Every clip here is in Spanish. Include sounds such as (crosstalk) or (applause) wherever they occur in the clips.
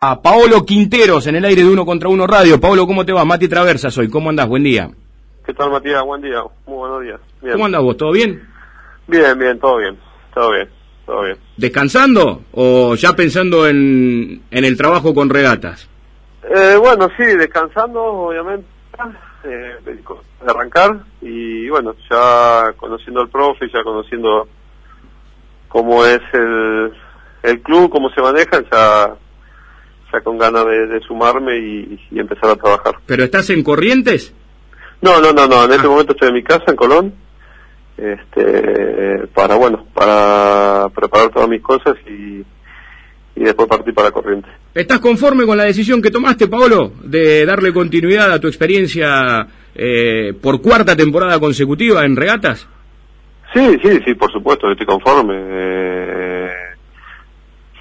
a Paolo Quinteros en el aire de Uno contra Uno Radio. Paolo, ¿cómo te va? Mati Traversa soy. ¿Cómo andás? Buen día. ¿Qué tal, Matías? Buen día. Muy buenos días. ¿Cómo andás vos? ¿Todo bien? Bien, bien, todo bien. Todo bien, todo bien. ¿Descansando o ya pensando en, en el trabajo con regatas? Eh, bueno, sí, descansando, obviamente, eh, de arrancar y bueno, ya conociendo al profe, ya conociendo cómo es el, el club, cómo se maneja, ya ya con ganas de, sumarme y, empezar a trabajar. ¿Pero estás en Corrientes? No, no, no, no. En este ah. momento estoy en mi casa, en Colón, este, para, bueno, para preparar todas mis cosas y, y después partir para Corrientes. ¿Estás conforme con la decisión que tomaste, Paolo, de darle continuidad a tu experiencia eh, por cuarta temporada consecutiva en regatas? Sí, sí, sí, por supuesto, estoy conforme. Eh,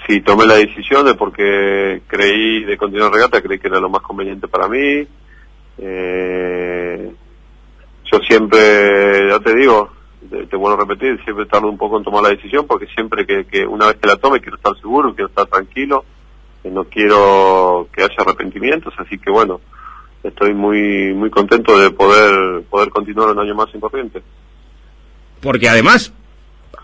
sí, tomé la decisión de porque creí de continuar regata, creí que era lo más conveniente para mí. Eh, yo siempre, ya te digo, te, vuelvo a repetir, siempre tardo un poco en tomar la decisión porque siempre que, que una vez que la tome quiero estar seguro, quiero estar tranquilo, no quiero que haya arrepentimientos, así que bueno, estoy muy muy contento de poder poder continuar un año más en corriente. Porque además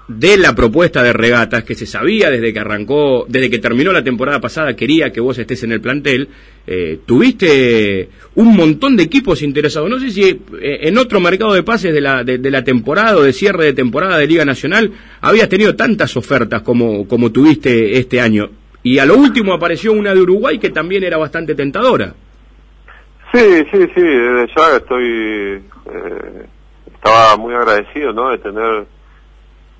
de la propuesta de regatas que se sabía desde que arrancó, desde que terminó la temporada pasada, quería que vos estés en el plantel, eh, tuviste un montón de equipos interesados. No sé si eh, en otro mercado de pases de la, de, la temporada o de cierre de temporada de Liga Nacional habías tenido tantas ofertas como, como tuviste este año. Y a lo último apareció una de Uruguay que también era bastante tentadora. Sí, sí, sí, desde ya estoy, eh, estaba muy agradecido, ¿no? De tener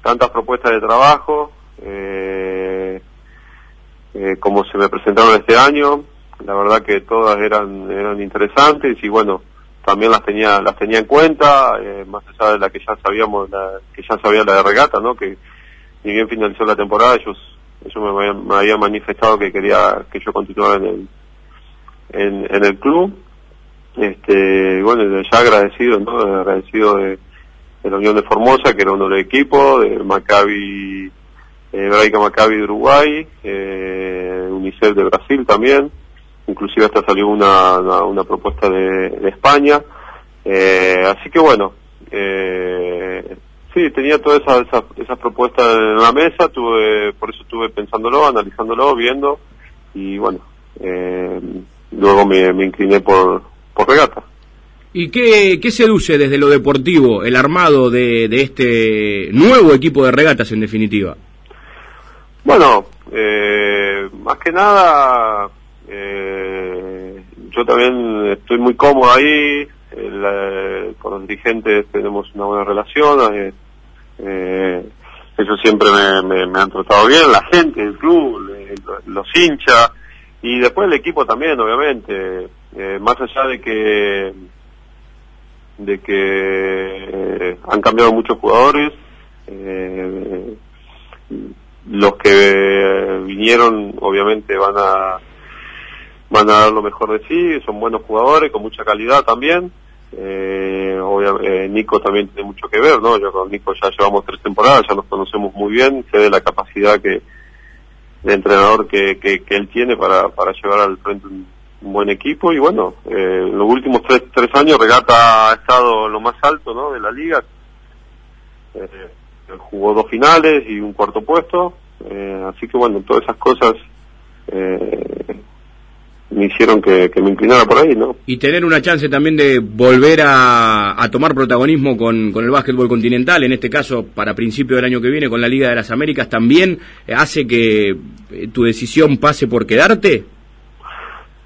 tantas propuestas de trabajo eh, eh, como se me presentaron este año la verdad que todas eran eran interesantes y bueno también las tenía las tenía en cuenta eh, más allá de la que ya sabíamos la, que ya sabía la de regata no que ni bien finalizó la temporada ellos ellos me, habían, manifestado que quería que yo continuara en el en, en el club. Este bueno ya agradecido no agradecido de de la Unión de Formosa, que era uno del equipo, de Maccabi, eh, Maccabi de Uruguay, eh, UNICEF de Brasil también, inclusive hasta salió una, una, propuesta de, España, eh, así que bueno, eh, sí, tenía todas esas, esas, propuestas en la mesa, tuve, por eso estuve pensándolo, analizándolo, viendo, y bueno, eh, luego me, me incliné por, por regata. ¿Y qué, qué, seduce desde lo deportivo el armado de, de, este nuevo equipo de regatas en definitiva? Bueno, eh, más que nada, eh, yo también estoy muy cómodo ahí, eh, con los dirigentes tenemos una buena relación, eh, eh ellos siempre me, me, han tratado bien, la gente, el club, los hinchas, y después el equipo también, obviamente, más allá de que de que eh, han cambiado muchos jugadores. Eh, los que vinieron obviamente van a van a dar lo mejor de sí, son buenos jugadores con mucha calidad también. Eh, obviamente, Nico también tiene mucho que ver, ¿no? Yo con Nico ya llevamos tres temporadas, ya nos conocemos muy bien, sé de la capacidad que de entrenador que, que, que él tiene para, para llevar al frente un, un buen equipo y bueno, eh, en los últimos tres, tres años Regata ha estado lo más alto ¿no? de la liga. Eh, jugó dos finales y un cuarto puesto, eh, así que bueno, todas esas cosas eh, me hicieron que, me inclinara por ahí, ¿no? Y tener una chance también de volver a, a tomar protagonismo con, con, el básquetbol continental, en este caso para principio del año que viene con la Liga de las Américas, también hace que tu decisión pase por quedarte.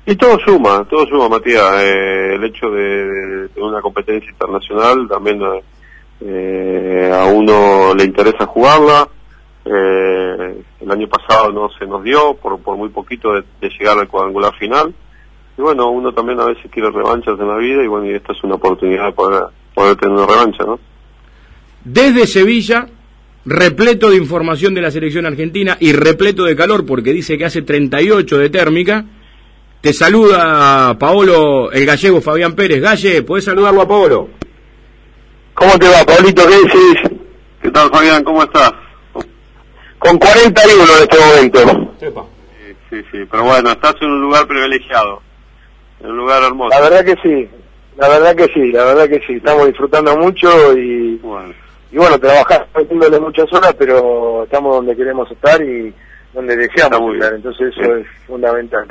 Y todo suma, todo suma, Matías. Eh, el hecho de, de, una competencia internacional también eh, a uno le interesa jugarla. Eh, el año pasado no se nos dio por, por muy poquito de, llegar al cuadrangular final. Y bueno, uno también a veces quiere revanchas en la vida y bueno, y esta es una oportunidad de poder, tener una revancha, ¿no? Desde Sevilla, repleto de información de la selección argentina y repleto de calor porque dice que hace 38 de térmica te saluda Paolo, el gallego Fabián Pérez. Galle, ¿puedes saludarlo a Paolo? ¿Cómo te va, Paulito? ¿Qué decís? ¿Qué tal, Fabián? ¿Cómo estás? Con 41 en este momento. Sí, sí, sí. Pero bueno, estás en un lugar privilegiado, en un lugar hermoso. La verdad que sí, la verdad que sí, la verdad que sí. Estamos disfrutando mucho y Bueno, y bueno, trabajar metiéndole muchas horas, pero estamos donde queremos estar y donde deseamos bien. entonces eso Sí. es fundamental.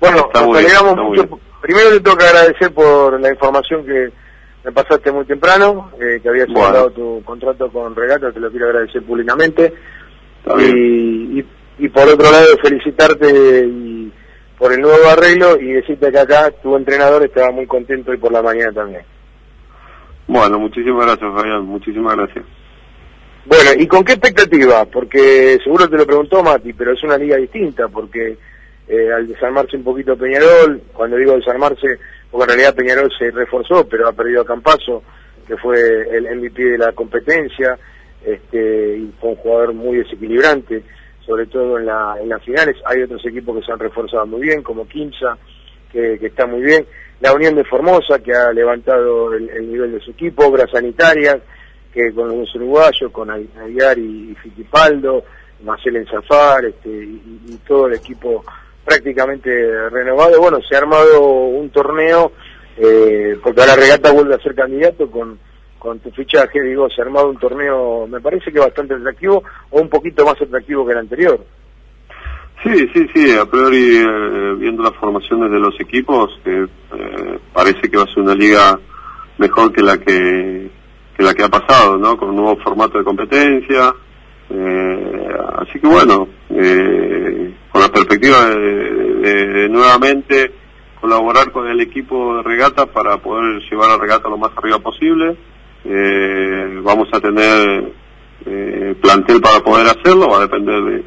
Bueno, nos alegramos mucho. Primero te tengo que agradecer por la información que me pasaste muy temprano, eh, que habías Bueno. cerrado tu contrato con Regata, te lo quiero agradecer públicamente. Y, y, y por otro lado, felicitarte y por el nuevo arreglo y decirte que acá tu entrenador estaba muy contento hoy por la mañana también. Bueno, muchísimas gracias, Fabián, muchísimas gracias. Bueno, ¿y con qué expectativa? Porque seguro te lo preguntó Mati, pero es una liga distinta, porque eh, al desarmarse un poquito Peñarol, cuando digo desarmarse, porque en realidad Peñarol se reforzó, pero ha perdido a Campazo, que fue el MVP de la competencia, este, y fue un jugador muy desequilibrante, sobre todo en, la, en las finales. Hay otros equipos que se han reforzado muy bien, como Quimsa, que, está muy bien. La Unión de Formosa, que ha levantado el nivel de su equipo, Obras Sanitarias, que con los uruguayos, con Aguiar y, y Fittipaldo, Marcel Enzafar, este, y, y todo el equipo prácticamente renovado. Bueno, se ha armado un torneo, eh, porque ahora Regata vuelve a ser candidato con, con tu fichaje, digo, se ha armado un torneo, me parece que bastante atractivo, o un poquito más atractivo que el anterior. Sí, sí, sí, a priori eh, viendo las formaciones de los equipos, eh, eh, parece que va a ser una liga mejor que la que, que la que ha pasado, ¿no? Con un nuevo formato de competencia. Eh, así que bueno, eh, con la perspectiva de, nuevamente colaborar con el equipo de regata para poder llevar a regata lo más arriba posible. Eh, vamos a tener plantel para poder hacerlo, va a depender de,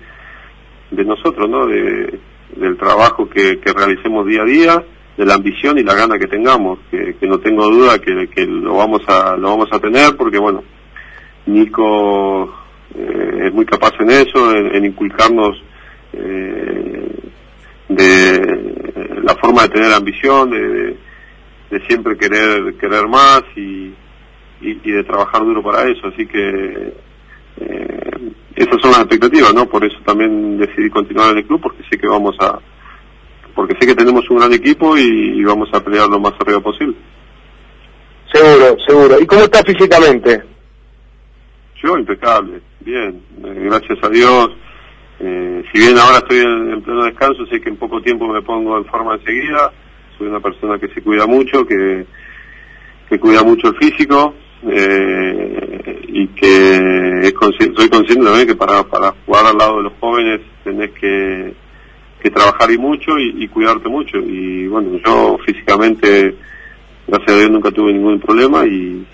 de nosotros, ¿no? De, del trabajo que, que realicemos día a día, de la ambición y la gana que tengamos, que, no tengo duda que, que lo vamos a lo vamos a tener, porque bueno, Nico eh, es muy capaz en eso, en, inculcarnos eh, de la forma de tener ambición, de, de, de siempre querer querer más y, y, y de trabajar duro para eso, así que eh, esas son las expectativas, ¿no? Por eso también decidí continuar en el club, porque sé que vamos a, porque sé que tenemos un gran equipo y, vamos a pelear lo más arriba posible. Seguro, seguro. ¿Y cómo estás físicamente? Yo impecable, bien, eh, gracias a Dios. Eh, si bien ahora estoy en, en pleno descanso, sé que en poco tiempo me pongo en forma enseguida. Soy una persona que se cuida mucho, que, que cuida mucho el físico eh, y que es consci- soy consciente también que para, para jugar al lado de los jóvenes tenés que, que trabajar y mucho y, y cuidarte mucho. Y bueno, yo físicamente, gracias a Dios, nunca tuve ningún problema y,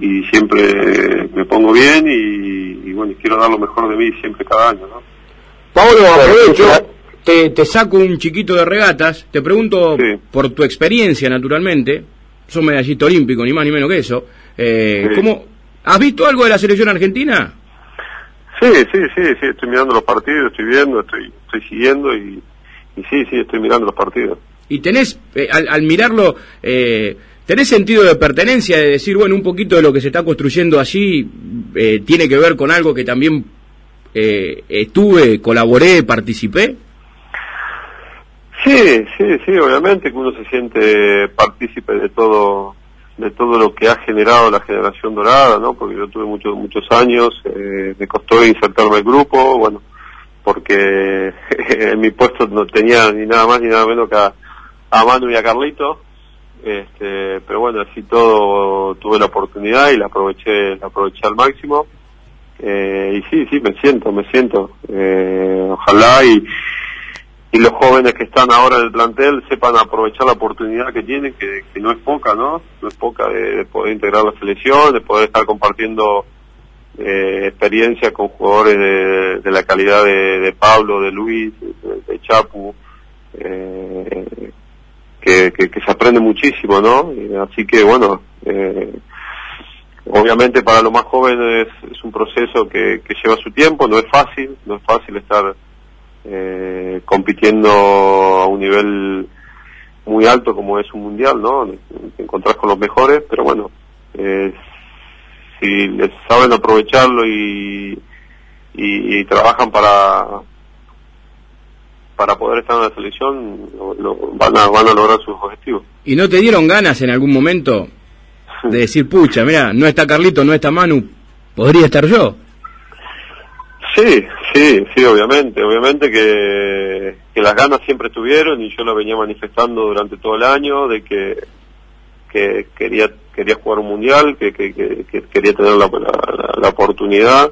y siempre me pongo bien y, y bueno, quiero dar lo mejor de mí siempre cada año, ¿no? Pablo, aprovecho, te, te saco un chiquito de regatas, te pregunto Sí. por tu experiencia, naturalmente, sos medallista olímpico, ni más ni menos que eso, eh, Sí. ¿cómo, ¿has visto algo de la selección argentina? Sí, sí, sí, sí, estoy mirando los partidos, estoy viendo, estoy, estoy siguiendo y, y sí, sí, estoy mirando los partidos. Y tenés, eh, al, al mirarlo, eh, tenés sentido de pertenencia, de decir, bueno, un poquito de lo que se está construyendo allí eh, tiene que ver con algo que también eh, estuve, colaboré, participé. Sí, sí, sí, obviamente que uno se siente partícipe de todo de todo lo que ha generado la generación dorada, ¿no? Porque yo tuve muchos muchos años, eh, me costó insertarme al grupo, bueno, porque (laughs) en mi puesto no tenía ni nada más ni nada menos que a, Manu y a Carlito, este, pero bueno, así todo tuve la oportunidad y la aproveché, la aproveché al máximo. Eh, y sí, sí, me siento, me siento. Eh, ojalá y, y los jóvenes que están ahora en el plantel sepan aprovechar la oportunidad que tienen, que, que no es poca, ¿no? No es poca de, de poder integrar la selección, de poder estar compartiendo eh, experiencia con jugadores de, de la calidad de, de Pablo, de Luis, de, Chapu, eh, que, que, se aprende muchísimo, ¿no? Así que bueno, eh, obviamente para los más jóvenes es un proceso que, que lleva su tiempo, no es fácil, no es fácil estar eh, compitiendo a un nivel muy alto como es un mundial, ¿no? Te encontrás con los mejores, pero bueno, eh, si les saben aprovecharlo y, y, y trabajan para para poder estar en la selección lo, van, a, van a lograr sus objetivos. ¿Y no te dieron ganas en algún momento de decir, pucha, mira, no está Carlito, no está Manu, podría estar yo? Sí, sí, sí, obviamente, obviamente que, las ganas siempre estuvieron y yo lo venía manifestando durante todo el año de que, que quería quería jugar un mundial, que, que, que quería tener la, la, la oportunidad.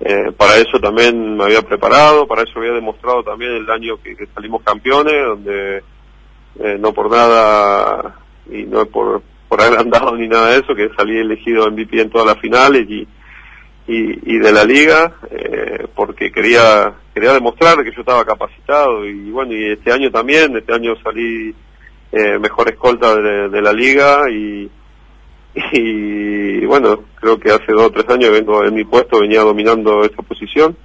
Eh, para eso también me había preparado, para eso había demostrado también el año que, que salimos campeones, donde eh, no por nada y no por, por haber andado ni nada de eso, que salí elegido MVP en todas las finales y, y, y de la liga, eh, porque quería quería demostrar que yo estaba capacitado y bueno, y este año también, este año salí eh, mejor escolta de, la liga y, y bueno, creo que hace dos o tres años vengo en mi puesto, venía dominando esa posición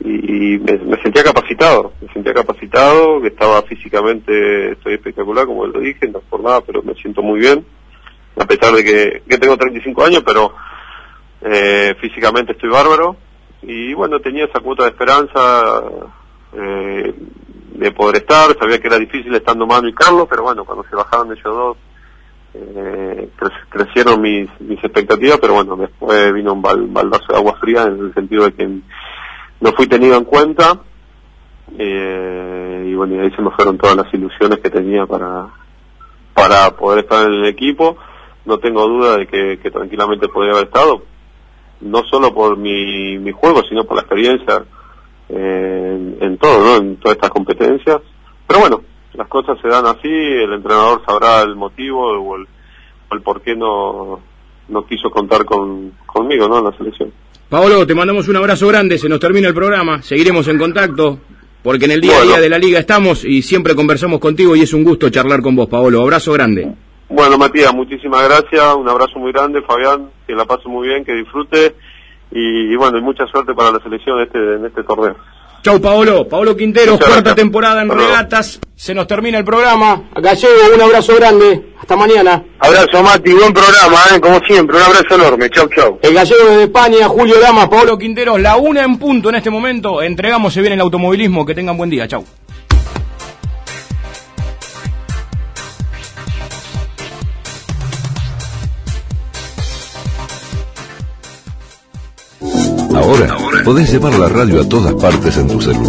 y me, me, sentía capacitado, me sentía capacitado, que estaba físicamente, estoy espectacular, como lo dije, no por nada, pero me siento muy bien, a pesar de que, que tengo 35 años, pero eh, físicamente estoy bárbaro. Y bueno, tenía esa cuota de esperanza eh, de poder estar, sabía que era difícil estando Manu y Carlos, pero bueno, cuando se bajaron ellos dos, eh, crecieron mis, mis expectativas, pero bueno, después vino un bal, baldazo de agua fría en el sentido de que no fui tenido en cuenta. Eh, y bueno, y ahí se me fueron todas las ilusiones que tenía para para poder estar en el equipo. No tengo duda de que, que tranquilamente podría haber estado, no solo por mi, mi juego, sino por la experiencia eh, en, en todo, ¿no? En todas estas competencias. Pero bueno, las cosas se dan así, el entrenador sabrá el motivo o el, o el por qué no, no quiso contar con, conmigo, ¿no? En la selección. Paolo, te mandamos un abrazo grande, se nos termina el programa, seguiremos en contacto, porque en el día a día de la liga estamos y siempre conversamos contigo y es un gusto charlar con vos, Paolo. Abrazo grande. Bueno, Matías, muchísimas gracias, un abrazo muy grande, Fabián, que la pase muy bien, que disfrute y, y bueno, y mucha suerte para la selección este, en este torneo. Chau, Paolo. Paolo Quintero, Muchas cuarta temporada en regatas. Se nos termina el programa. Acá llego, un abrazo grande. Hasta mañana. Abrazo, Mati. Buen programa, ¿eh? como siempre. Un abrazo enorme. Chau, chau. El gallego desde España, Julio Lamas, Paolo Quintero. La una en punto en este momento. Entregamos, se viene el automovilismo. Que tengan buen día. Chau. Podés llevar la radio a todas partes en tu celular.